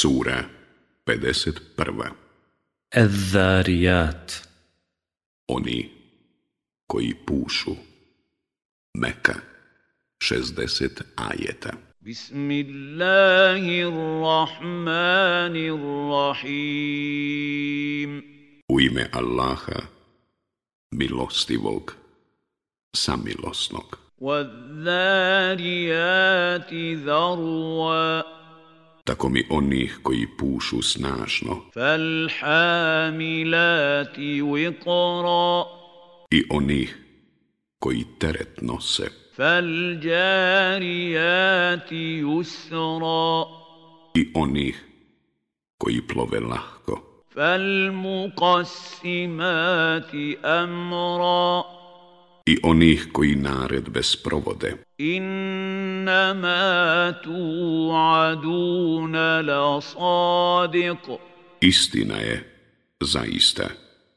Sura 51 Ezzarijat Oni koji pušu. Meka 60 ajeta. Bismillahirrahmanirrahim. U ime Allaha milostivog samilosnog. وَالذَّارِيَاتِ ذَرْوًا tako mi onih koji pušu snažno. Falhamilati wiqra. I onih koji teret nose. Faljariyati yusra. I onih koji plove lahko. Falmuqassimati amra. I onih koji naredbe sprovode. Inna انما توعدون لصادق Istina je, zaista,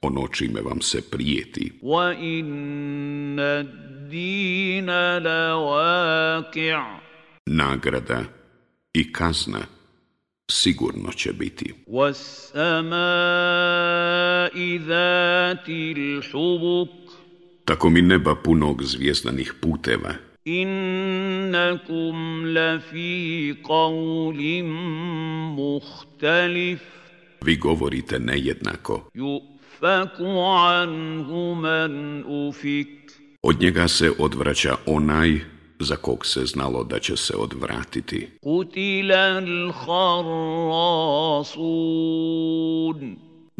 ono čime vam se prijeti. وان الدين لواقع Nagrada i kazna sigurno će biti. والسماء ذات الحبك Tako mi neba punog zvijezdanih puteva, انكم لفي قول مختلف vi govorite nejednako. يؤفك عنه من افك Od njega se odvraća onaj za kog se znalo da će se odvratiti. قتل الخراصون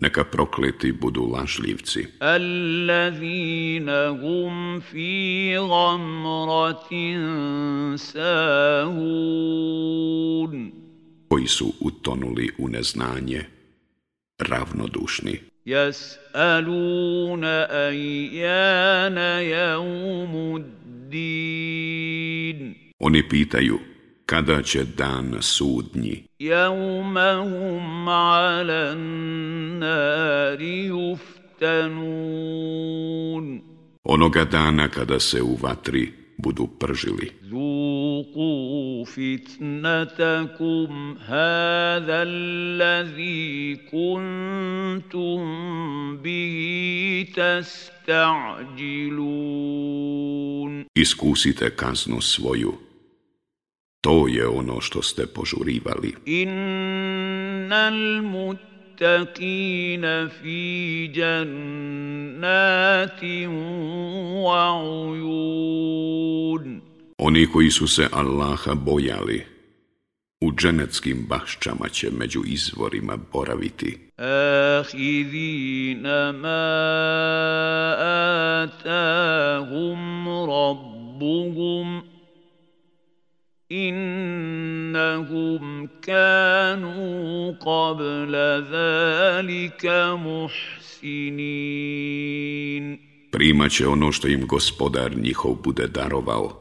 neka prokleti budu lažljivci. Allazina hum fi gamratin sahun. Koji su utonuli u neznanje, ravnodušni. Jas'aluna ajjana jaumud Oni pitaju, kada će dan sudnji. Jevme hum alen nari uftanun. Onoga dana kada se u vatri budu pržili. Zuku fitnatakum hada allazi kuntum bihi tasta'đilun. Iskusite kaznu svoju To je ono što ste požurivali. Innal muttaqina fi jannatin wa uyun. Oni koji su se Allaha bojali, u dženeckim bašćama će među izvorima boraviti. Ahidina ma atahum rabbuhum إنهم كانوا قبل ذلك محسنين Primat će ono što im gospodar njihov bude darovao,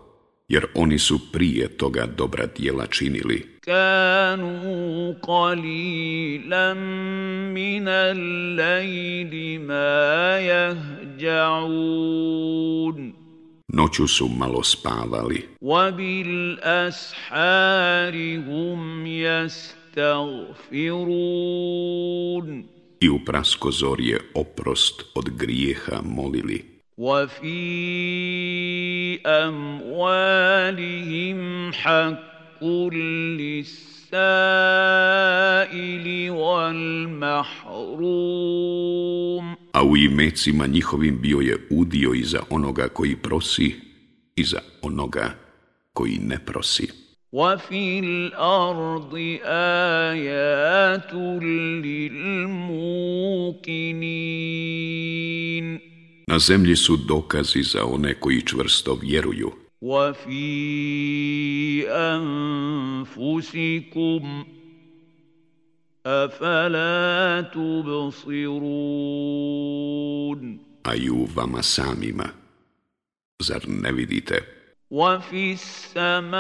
jer oni su prije toga dobra dijela činili. كانوا قليلا من الليل ما يهجعون Noću su malo spavali, وبالأسحار هم يستغفرون i u praskozorje oprost od grijeha molili. وفي أموالهم حق للسائل والمحروم A u imecima njihovim bio je udio i za onoga koji prosi i za onoga koji ne prosi. وفي الأرض آيات للموقنين Na zemlji su dokazi za one koji čvrsto vjeruju. وفي أنفسكم أفلا تبصرون a i u vama samima. Zar ne vidite? وفي السماء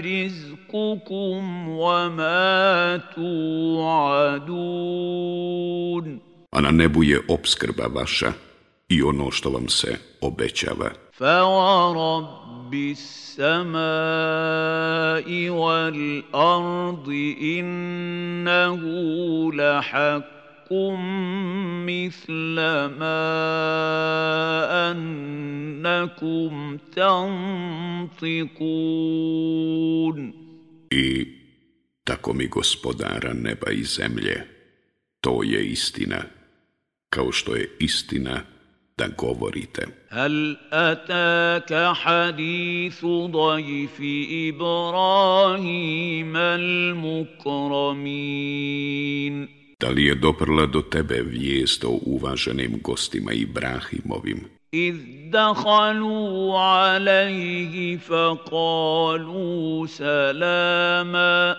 رزقكم وما توعدون A na nebu je obskrba vaša i ono što vam se obećava. فورب رب السماء والارض انه لحق مثل ما انكم تنطقون I tako mi gospodara neba i zemlje, to je istina, kao što je istina da govorite. هل اتاك حديث ضيف ابراهيم المكرمين Da li je doprla do tebe vijest o uvaženim gostima Ibrahimovim, اذ دخلوا عليه فقالوا سلاما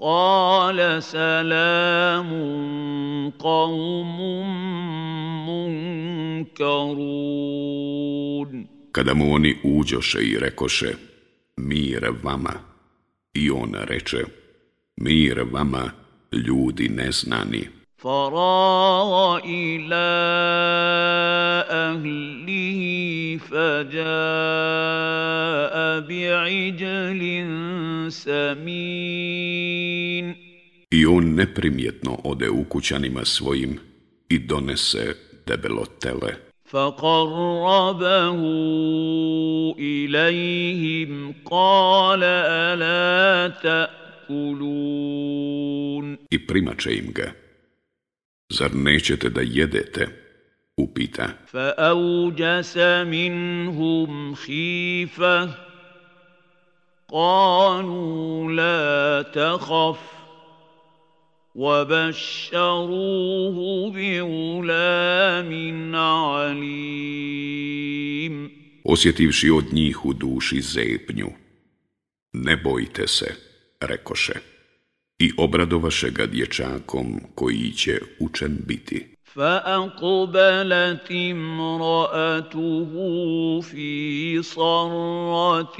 قال سلام قوم منكرون kada mu oni uđoše i rekoše, mir vama, i on reče, mir vama, ljudi neznani. فراغ إلى اهله فجاء بعجل سمين I on neprimjetno ode u kućanima svojim i donese debelo tele. فقربه اليهم قال الا تاكلون I primače im ga. Zar nećete da jedete? Upita. فاوجس منهم خيفه قالوا لا تخف وبشروه بغلام عليم Osjetivši od njih u duši zepnju. Ne bojte se, rekoše. I obradovaše ga dječakom koji će učen biti. فأقبلت امرأته في صرة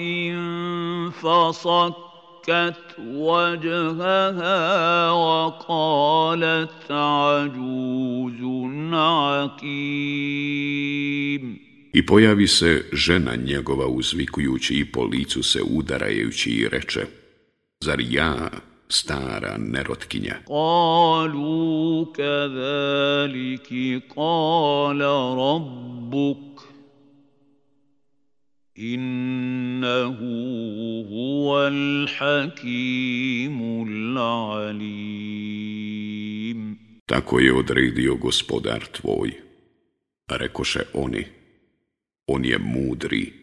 فصكت وجهها وقالت عجوز عقيم I pojavi se žena njegova uzvikujući i po licu se udarajući i reče, zar ja, stara nerotkinja. Kalu kadaliki kala rabbuk innahu huval hakimul alim. Tako je odredio gospodar tvoj. Rekoše oni, on je mudri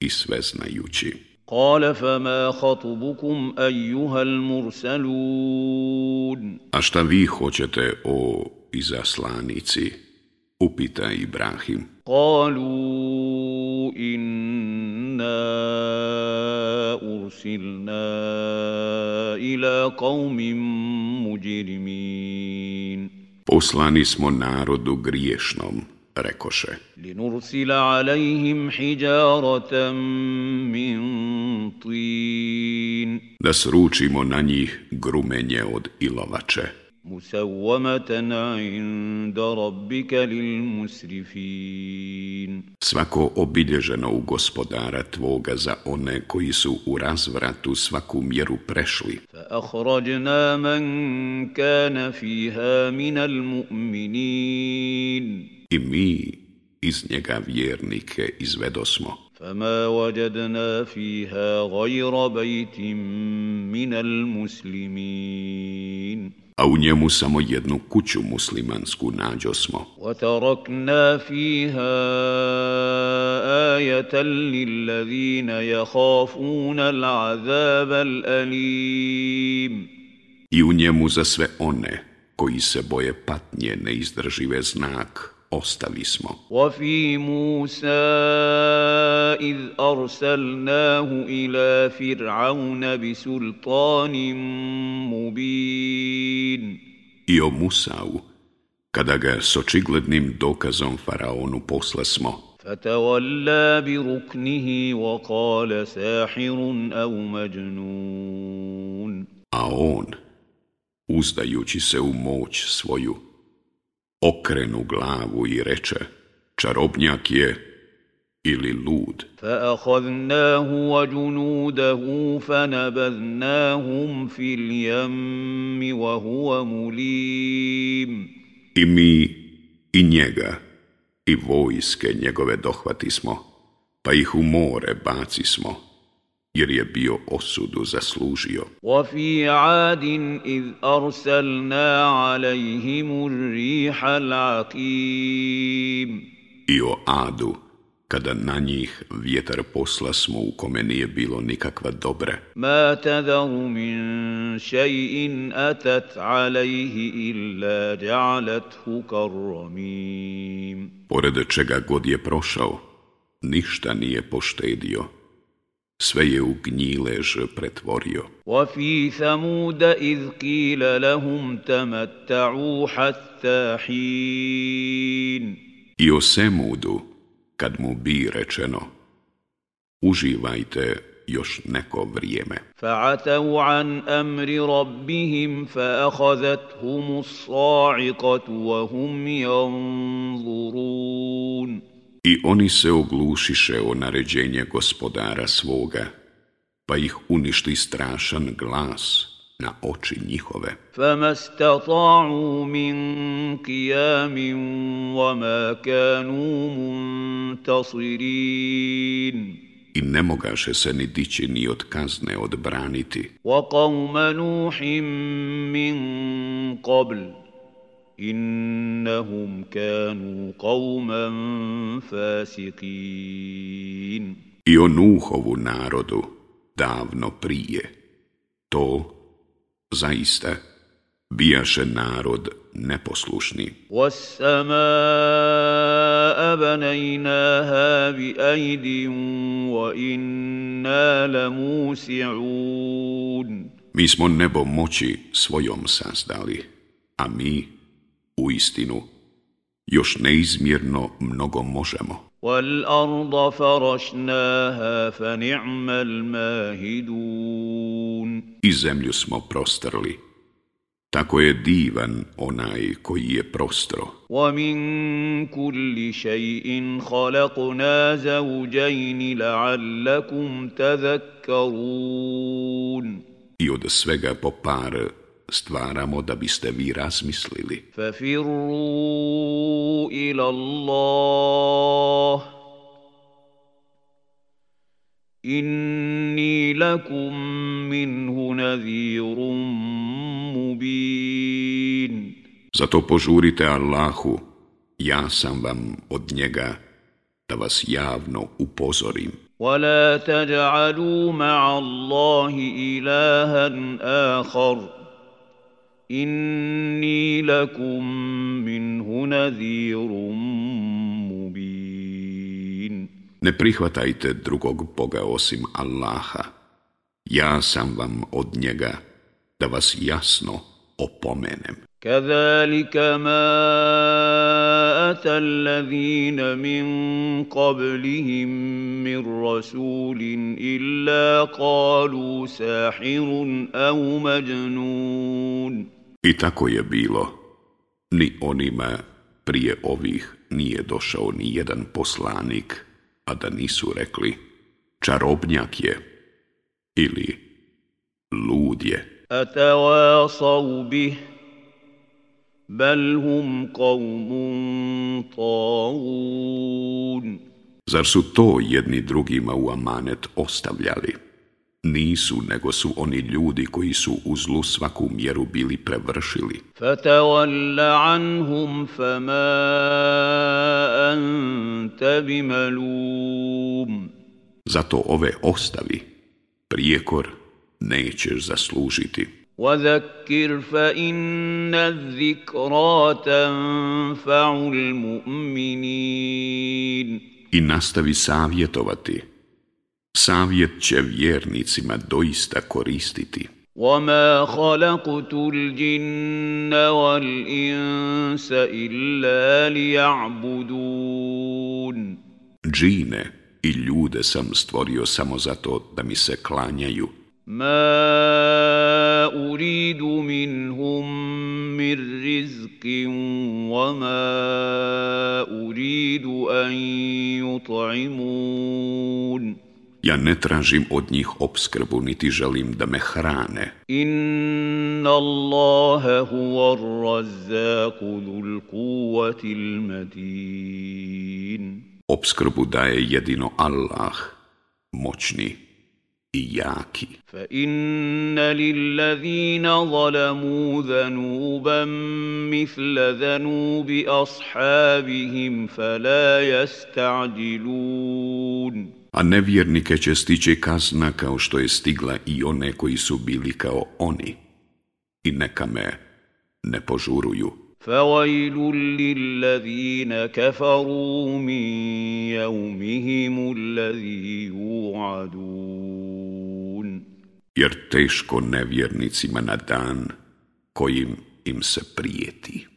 i sveznajući. قال فما خطبكم ايها المرسلون A šta vi hoćete o izaslanici? Upita Ibrahim. قالوا انا ارسلنا الى قوم مجرمين Poslani smo narodu griješnom, rekoše. Linursila alaihim hijaratan min tin. Da sručimo na njih grumenje od ilovače. Musawwamatan inda rabbika lil musrifin. Svako obilježeno u gospodara tvoga za one koji su u razvratu svaku mjeru prešli. Fa akhrajna man kana fiha min al mu'minin i mi iz njega vjernike izvedosmo. Fama wajadna fiha gajra bejtim minal muslimin. A u njemu samo jednu kuću muslimansku nađo smo. Watarakna fiha ajatan lillazina jahafuna l'azaba l'alim. I u njemu za sve one koji se boje patnje neizdržive znak ostavi smo. وفي موسى اذ ارسلناه الى فرعون بسلطان مبين I o Musau, kada ga s očiglednim dokazom faraonu posla smo, فتولى بركنه وقال ساحر او مجنون a on, uzdajući se u moć svoju, okrenu glavu i reče, čarobnjak je ili lud. فأخذناه وجنوده فنبذناهم في اليم وهو مليم I mi i njega i vojske njegove dohvatismo, pa ih u more bacismo, jer je bio osudu zaslužio. وفي عاد إذ أرسلنا عليهم الريح العقيم I o Adu, kada na njih vjetar posla smo u kome nije bilo nikakva dobra. ما تذر من شيء أتت عليه إلا جعلته كالرميم Pored čega god je prošao, ništa nije poštedio. Sve je u gnjilež pretvorio. وفي ثمود إذ قيل لهم تمتعوا حتى حين I o Semudu, kad mu bi rečeno, uživajte još neko vrijeme. فعتوا عن أمر ربهم فأخذتهم الصاعقة وهم ينظرون I oni se oglušiše o naređenje gospodara svoga, pa ih uništi strašan glas na oči njihove. فما استطاعوا من قيام وما كانوا منتصرين I ne mogaše se ni dići ni od kazne odbraniti. وقوم نوح من قبل إنهم كانوا قوما فاسقين I o Nuhovu narodu davno prije. To, zaista, bijaše narod neposlušni. والسماء بنيناها بأيد وإنا لموسعون Mi smo nebo moći svojom sazdali, a mi, u istinu, još neizmjerno mnogo možemo. والأرض فرشناها فنعم الماهدون I zemlju smo prostrli. Tako je divan onaj koji je prostro. ومن كل شيء خلقنا زوجين لعلكم تذكرون I od svega po par stvaramo da biste vi razmislili. ففروا إلى الله إني لكم منه نذير مبين Zato požurite Allahu, ja sam vam od njega da vas javno upozorim. ولا تجعلوا مع الله إلها آخر إني لكم منه نذير مبين Ne prihvatajte drugog Boga osim Allaha. Ja sam vam od njega da vas jasno opomenem. كذلك ما أتى الذين من قبلهم من رسول إلا قالوا ساحر أو مجنون I tako je bilo. Ni onima prije ovih nije došao ni jedan poslanik, a da nisu rekli, čarobnjak je ili lud je. Atawasau bih, bel hum kavmun taun. Zar su to jedni drugima u amanet ostavljali? Nisu, nego su oni ljudi koji su u zlu svaku mjeru bili prevršili. فتول عنهم فما أنت بملوم Zato ove ostavi, prijekor nećeš zaslužiti. وذكر فإن الذكرى تنفع المؤمنين I nastavi savjetovati. Savjet će vjernicima doista koristiti. وما خلقت الجن والإنس إلا ليعبدون Džine i ljude sam stvorio samo zato da mi se klanjaju. ما أريد منهم من رزق وما أريد أن يطعمون Ja ne tražim od njih obskrbu, niti želim da me hrane. Inna Allahe huwa razzaku dhul kuvatil medin. Obskrbu daje jedino Allah, moćni i jaki. Fa inna lillazina zalamu dhanuban mithla dhanubi ashabihim fala yasta'jilun A nevjernike će stići kazna kao što je stigla i one koji su bili kao oni. I neka me ne požuruju. فويل للذين كفروا من يومهم الذي يوعدون Jer teško nevjernicima na dan kojim im se prijeti.